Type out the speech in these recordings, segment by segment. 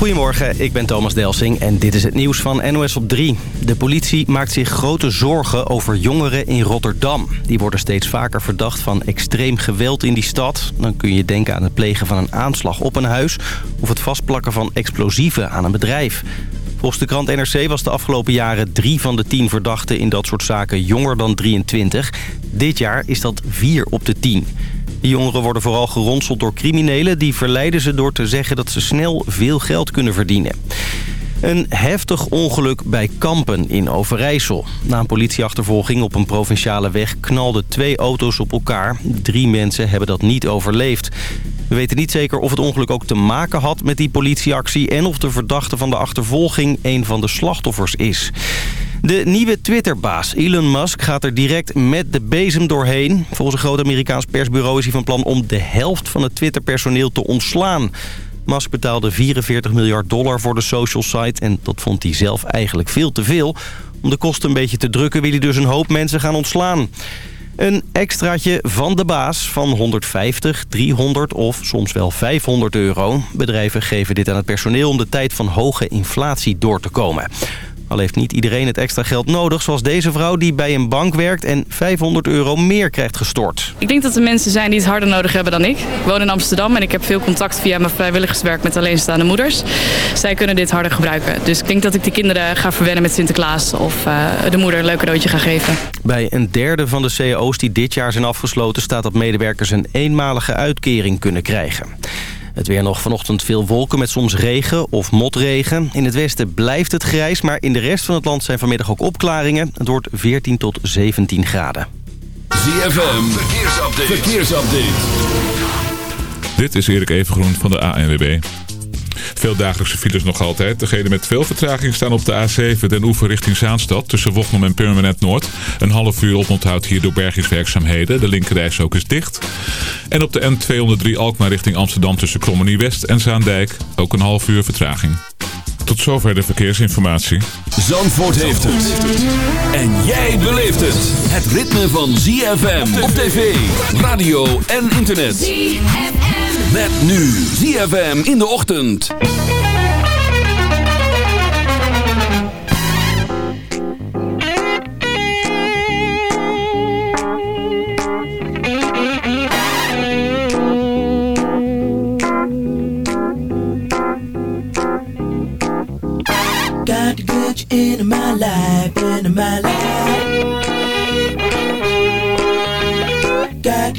Goedemorgen, ik ben Thomas Delsing en dit is het nieuws van NOS op 3. De politie maakt zich grote zorgen over jongeren in Rotterdam. Die worden steeds vaker verdacht van extreem geweld in die stad. Dan kun je denken aan het plegen van een aanslag op een huis... of het vastplakken van explosieven aan een bedrijf. Volgens de krant NRC was de afgelopen jaren drie van de tien verdachten in dat soort zaken jonger dan 23. Dit jaar is dat vier op de tien. De jongeren worden vooral geronseld door criminelen... die verleiden ze door te zeggen dat ze snel veel geld kunnen verdienen. Een heftig ongeluk bij Kampen in Overijssel. Na een politieachtervolging op een provinciale weg knalden twee auto's op elkaar. Drie mensen hebben dat niet overleefd. We weten niet zeker of het ongeluk ook te maken had met die politieactie... en of de verdachte van de achtervolging een van de slachtoffers is. De nieuwe Twitterbaas Elon Musk gaat er direct met de bezem doorheen. Volgens een groot Amerikaans persbureau is hij van plan om de helft van het Twitter-personeel te ontslaan. Musk betaalde 44 miljard dollar voor de social site en dat vond hij zelf eigenlijk veel te veel. Om de kosten een beetje te drukken wil hij dus een hoop mensen gaan ontslaan. Een extraatje van de baas van 150, 300 of soms wel 500 euro. Bedrijven geven dit aan het personeel om de tijd van hoge inflatie door te komen. Al heeft niet iedereen het extra geld nodig, zoals deze vrouw die bij een bank werkt en 500 euro meer krijgt gestort. Ik denk dat er mensen zijn die het harder nodig hebben dan ik. Ik woon in Amsterdam en ik heb veel contact via mijn vrijwilligerswerk met alleenstaande moeders. Zij kunnen dit harder gebruiken. Dus ik denk dat ik de kinderen ga verwennen met Sinterklaas of uh, de moeder een leuk cadeautje ga geven. Bij een derde van de cao's die dit jaar zijn afgesloten staat dat medewerkers een eenmalige uitkering kunnen krijgen. Het weer nog vanochtend veel wolken met soms regen of motregen. In het westen blijft het grijs, maar in de rest van het land zijn vanmiddag ook opklaringen. Het wordt 14 tot 17 graden. ZFM, verkeersupdate. verkeersupdate. Dit is Erik Evengroen van de ANWB. Veel dagelijkse files nog altijd. Degene met veel vertraging staan op de A7 Den Oever richting Zaanstad. Tussen Wochnum en Permanent Noord. Een half uur oponthoud hier door bergingswerkzaamheden. De linkerreis ook is dicht. En op de N203 Alkmaar richting Amsterdam tussen Krommenie West en Zaandijk. Ook een half uur vertraging. Tot zover de verkeersinformatie. Zandvoort heeft het. En jij beleeft het. Het ritme van ZFM op tv, radio en internet. ZFM. Met nu ZFM in de ochtend. Got to get my life, into my life.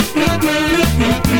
Mm-hmm.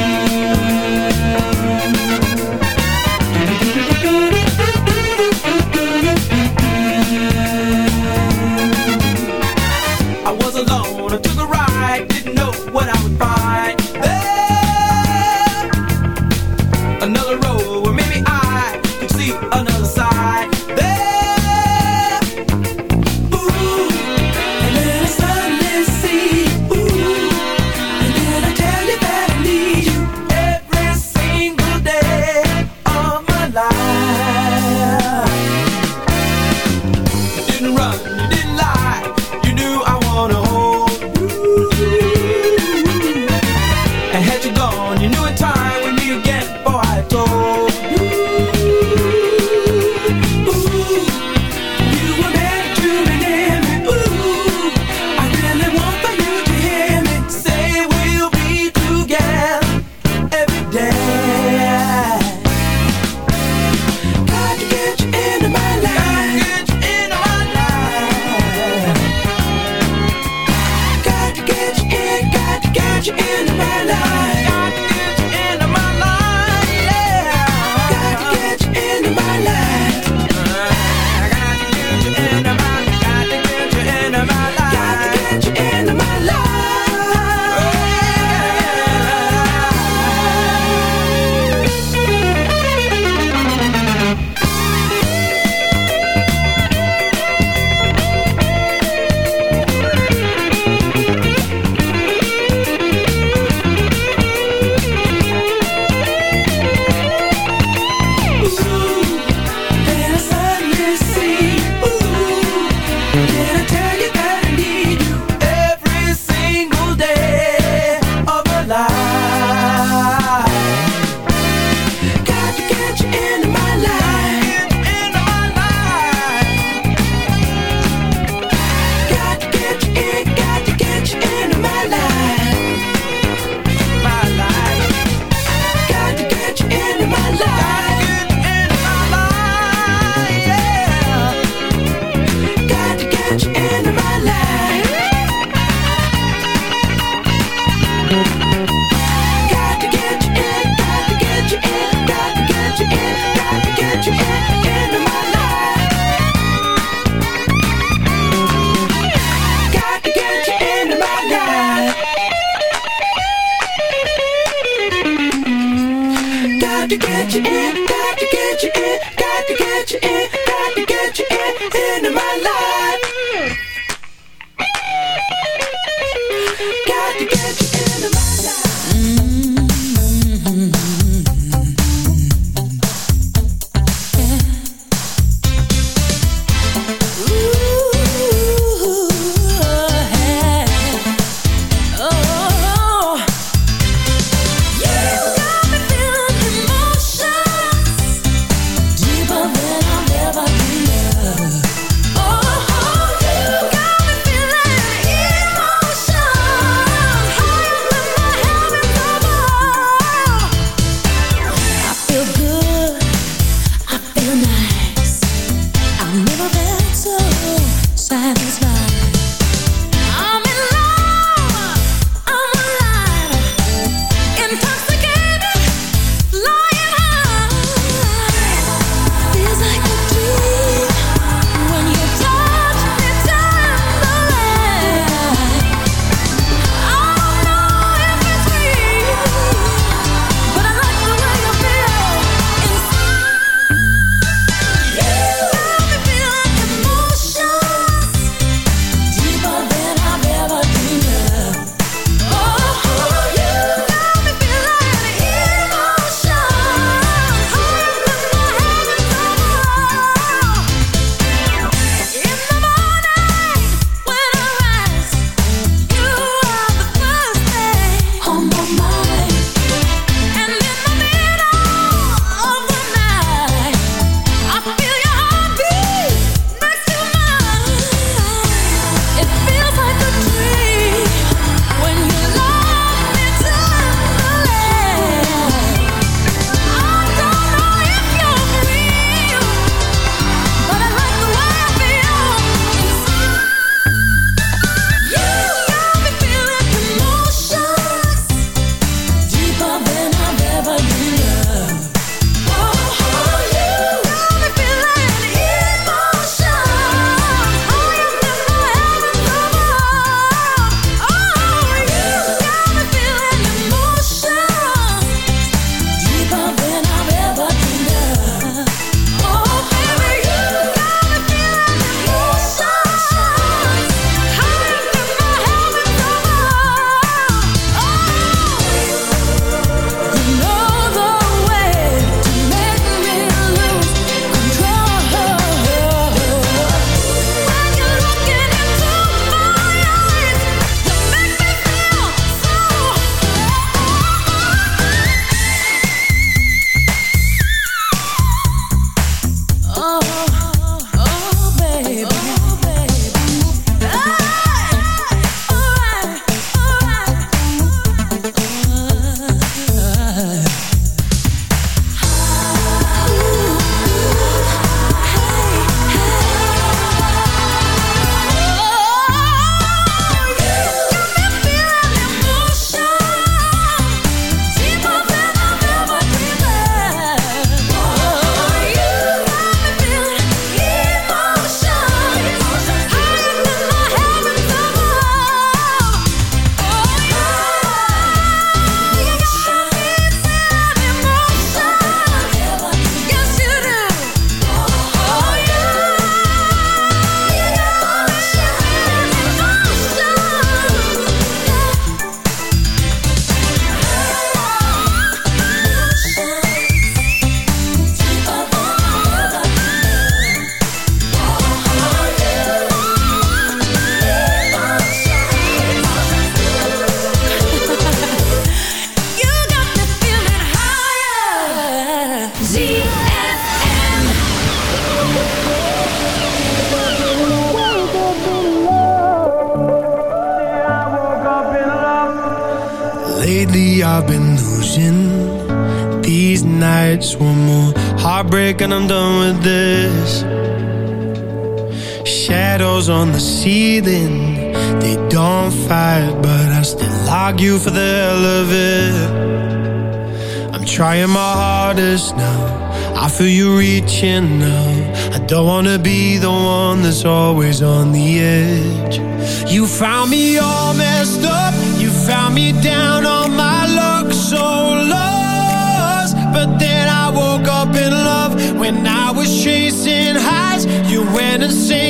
And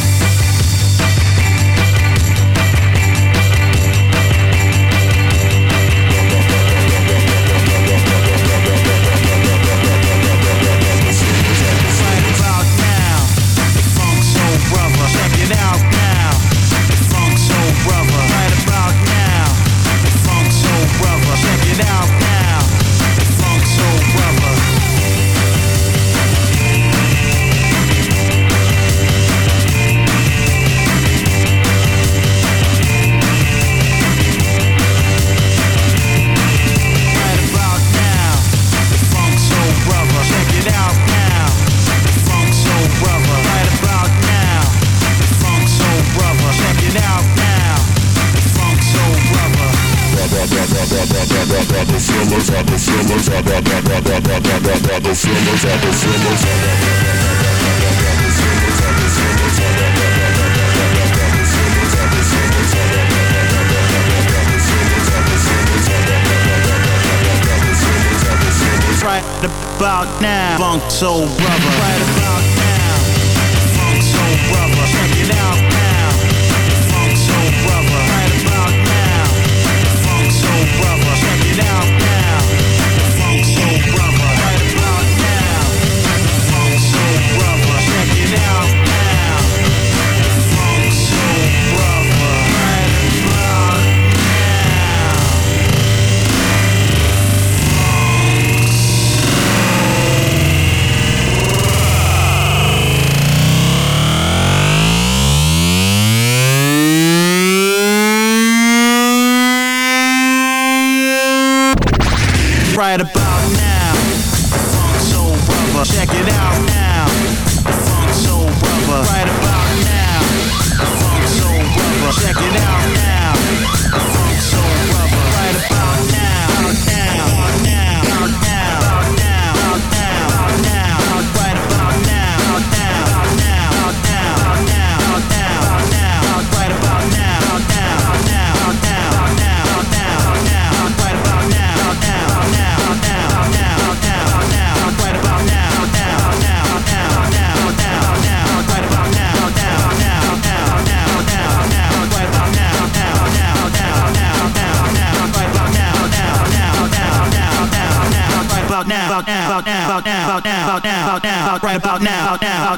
Funk Soul Brother.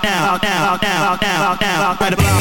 now, now, now, now, about.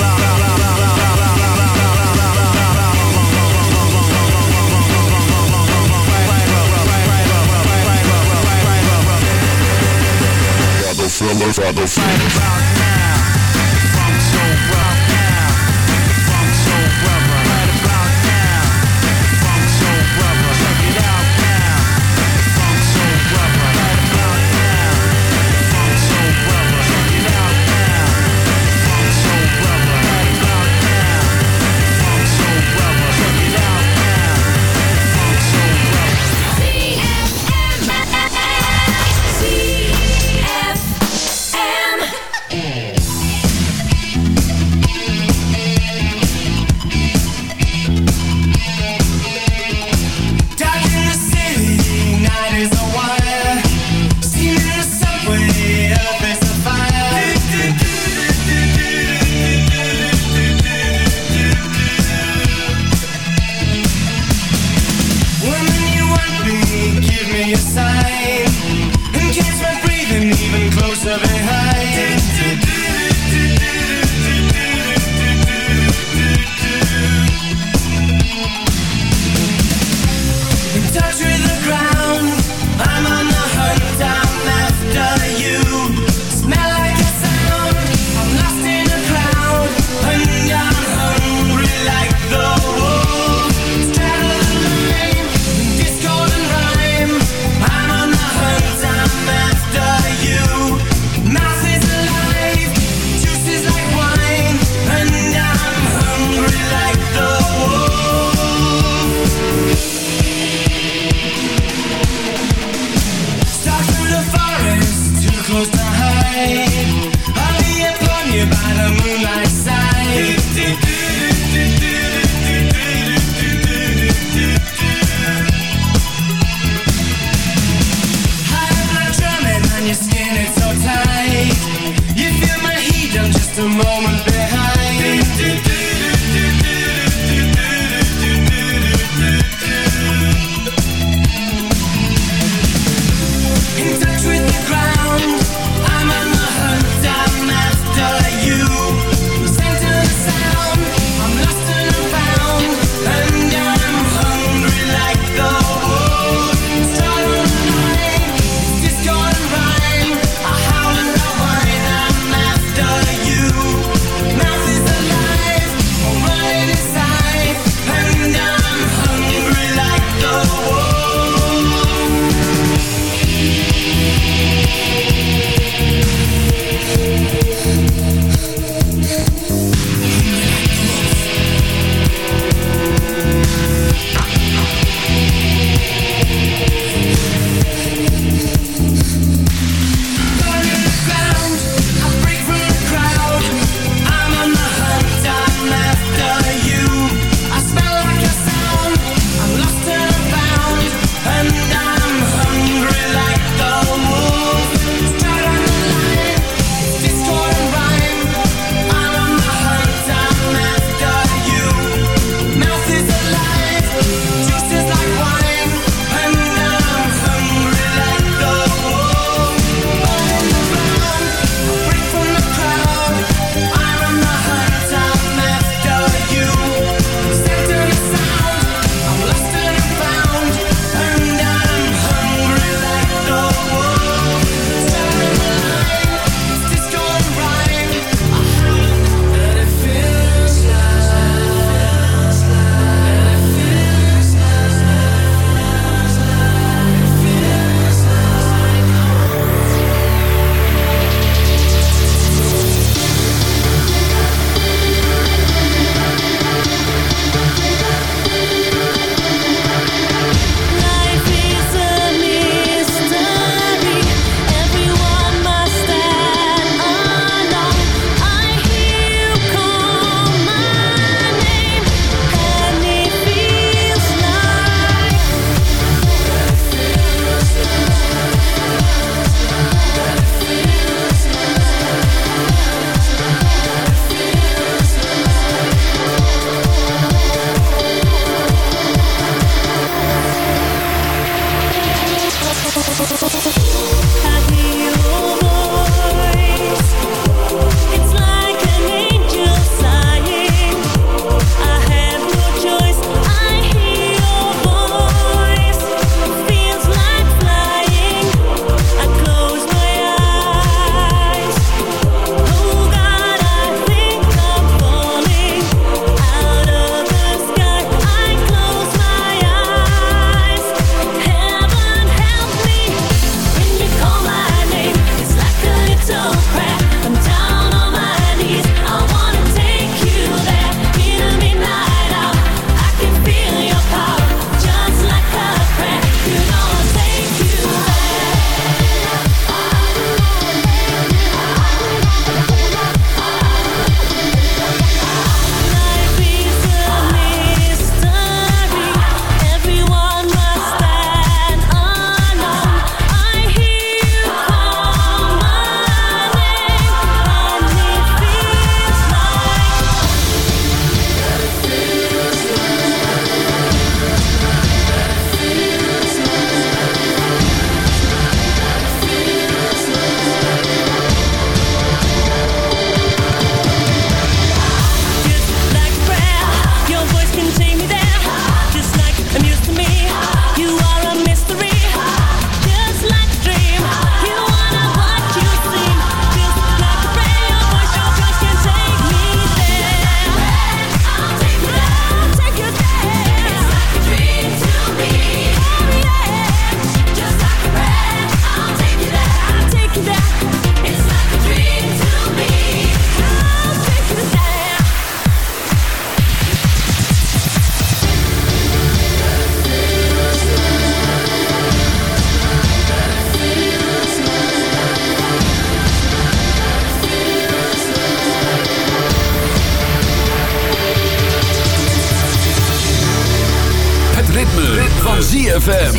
van ZFM.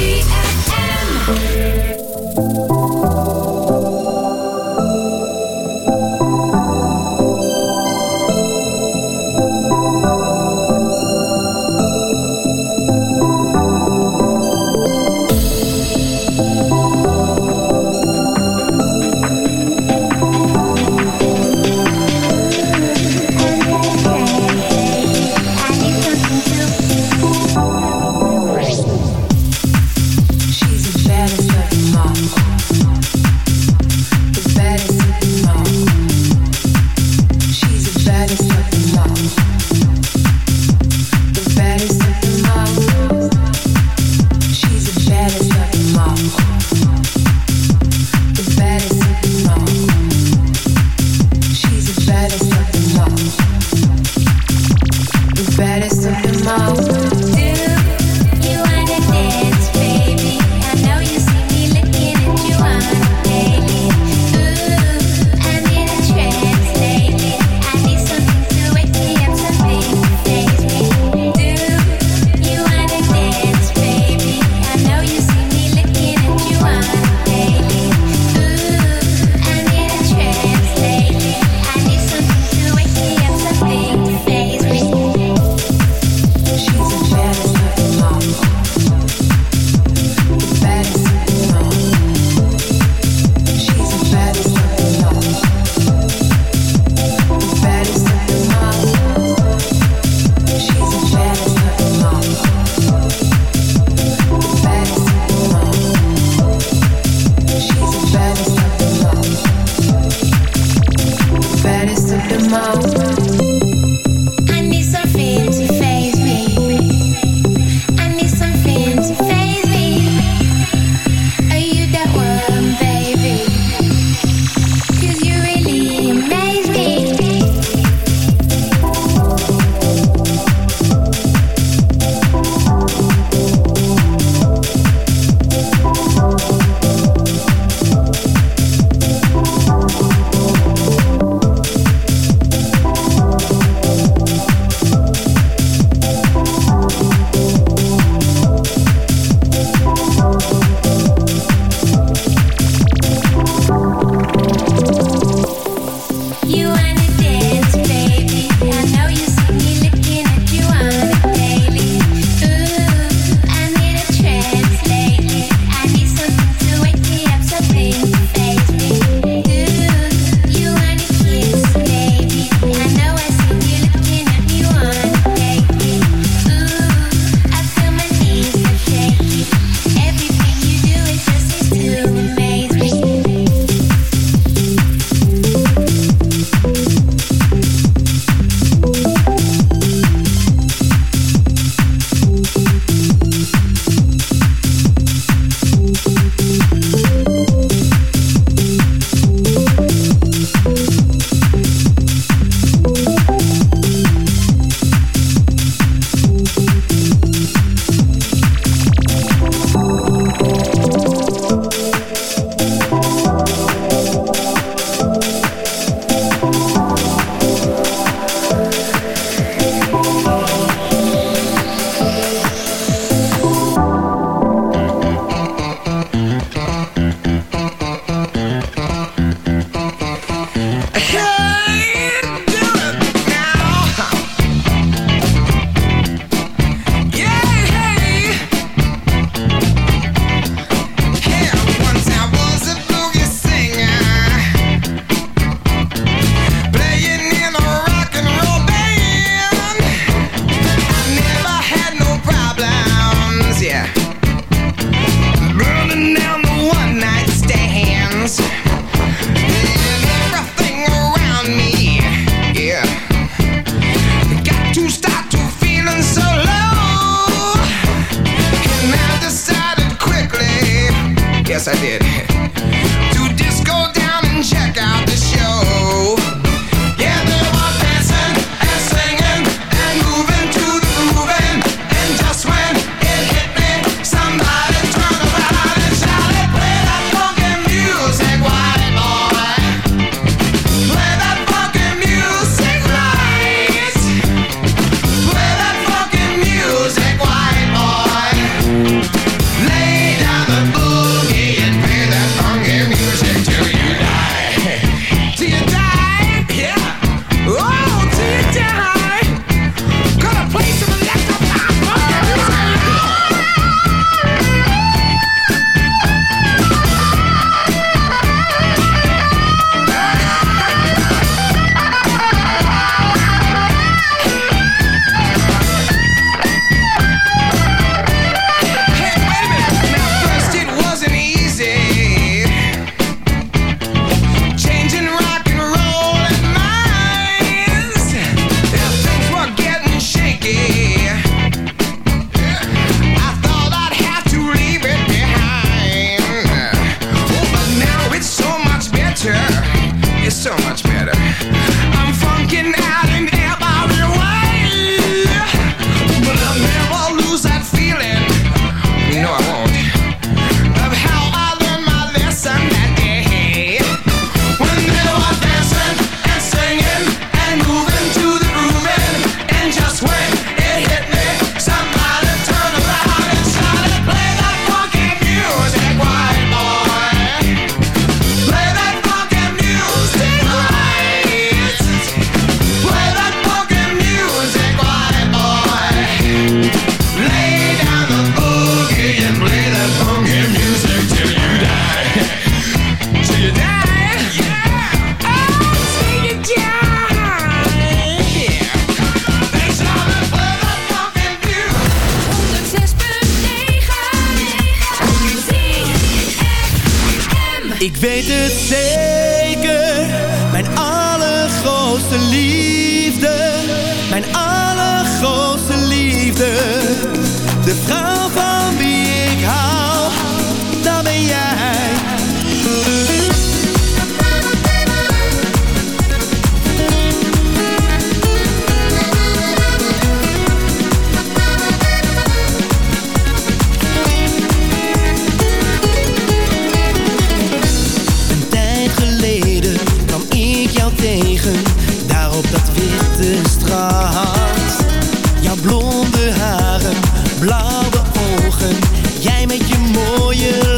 ZFM. Jij met je mooie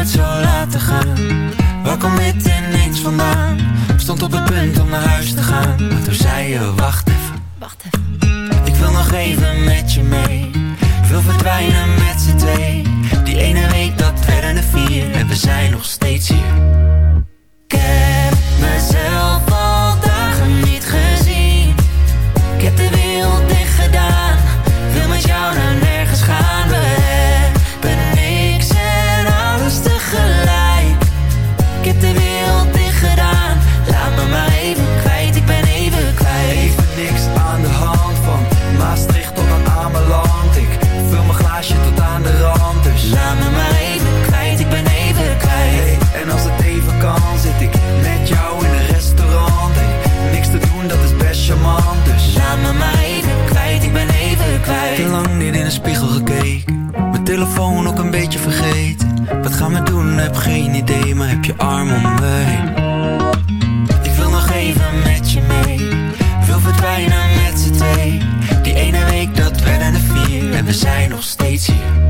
nooit zo laten gaan. Waar kom dit ineens vandaan? Stond op het punt om naar huis te gaan. Maar toen zei je, wacht even. Wacht even. Ik wil nog even met je mee. Ik wil verdwijnen met z'n twee. Die ene week, dat werden de vier. En we zijn nog steeds hier. geen idee, maar heb je arm om mij. Ik wil nog even met je mee. Ik wil verdwijnen met z'n twee. Die ene week dat werden de vier. En we zijn nog steeds hier.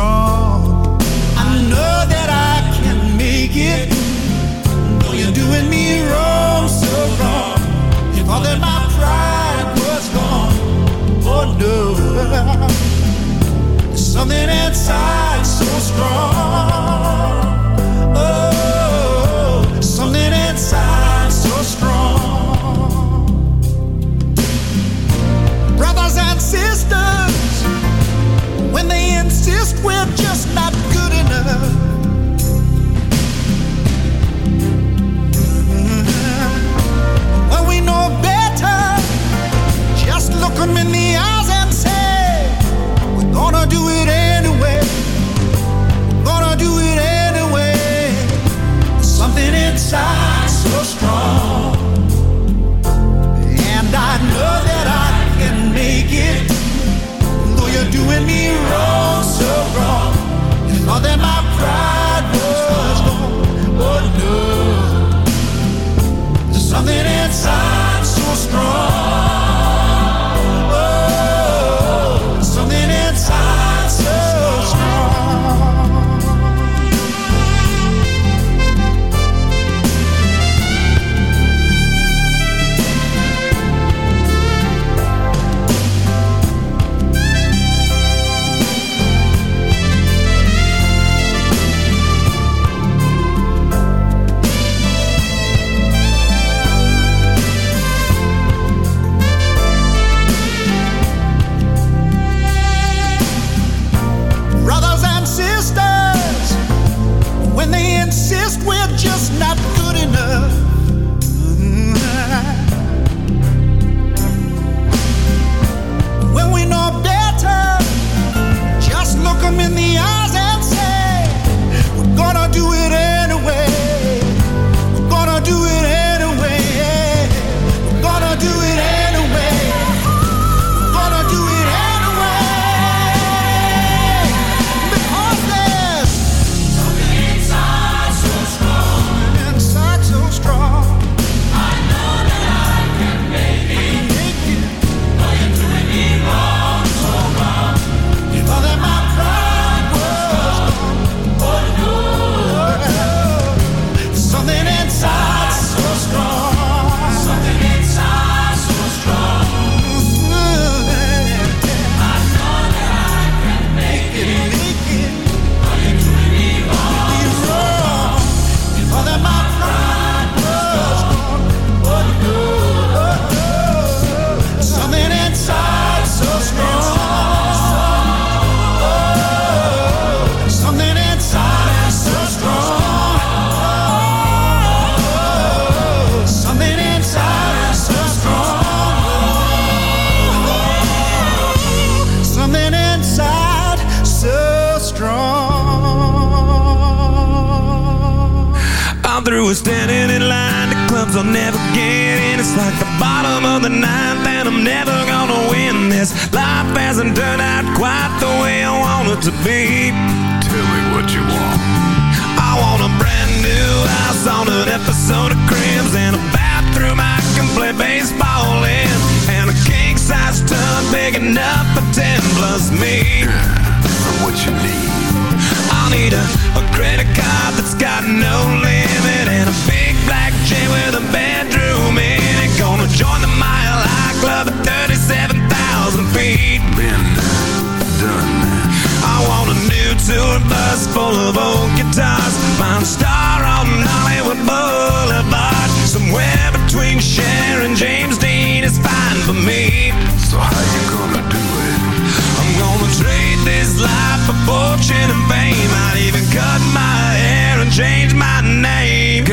wrong. I know that I can make it. Though you're doing me wrong, so wrong. You thought that my pride was gone. Oh no. There's something inside so strong.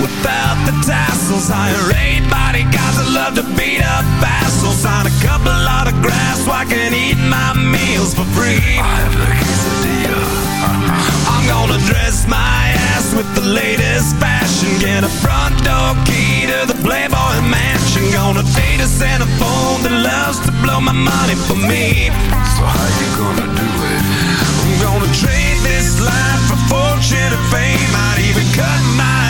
without the tassels. Hire eight bodyguards that love to beat up assholes. Sign a couple autographs so I can eat my meals for free. I have the quesadilla. Uh, I'm gonna dress my ass with the latest fashion. Get a front door key to the Playboy Mansion. Gonna date a Santa phone that loves to blow my money for me. So how you gonna do it? I'm gonna trade this life for fortune and fame. I'd even cut my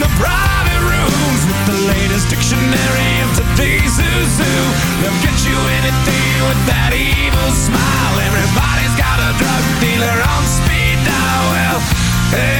the private rooms with the latest dictionary of today's who. They'll get you anything with that evil smile. Everybody's got a drug dealer on speed dial. Well, hey,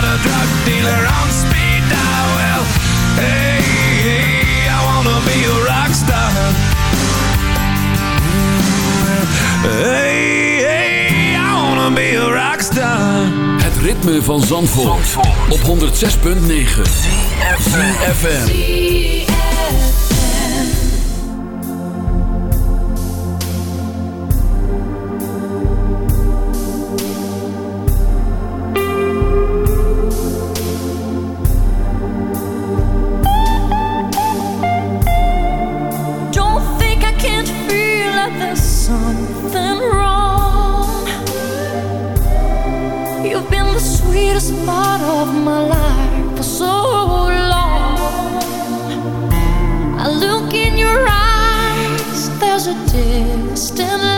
got a drug dealer on speed dial. Well, hey, hey, I wanna be a rock star. Hey, hey, I wanna be a rock star. Het ritme van Zandvoort, op 106.9 FM. There's a distant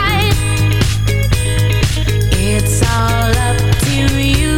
it's all up to you.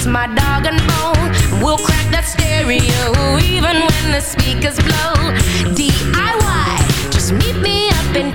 It's my dog and bone. We'll crack that stereo even when the speakers blow. DIY, just meet me up in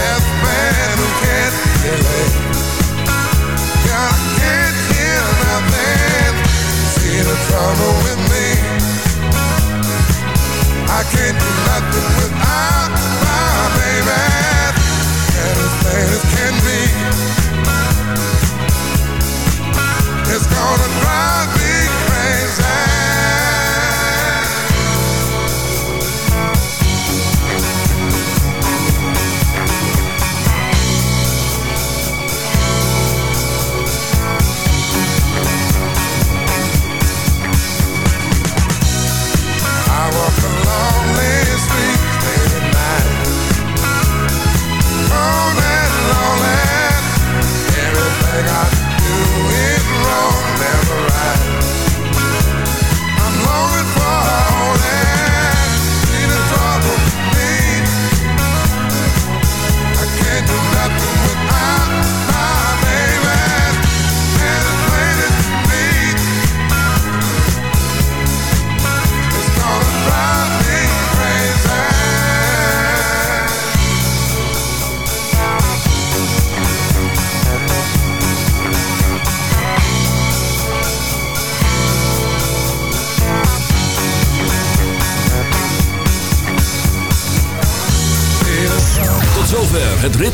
Yeah, I can't hear trouble with me. I can't do nothing.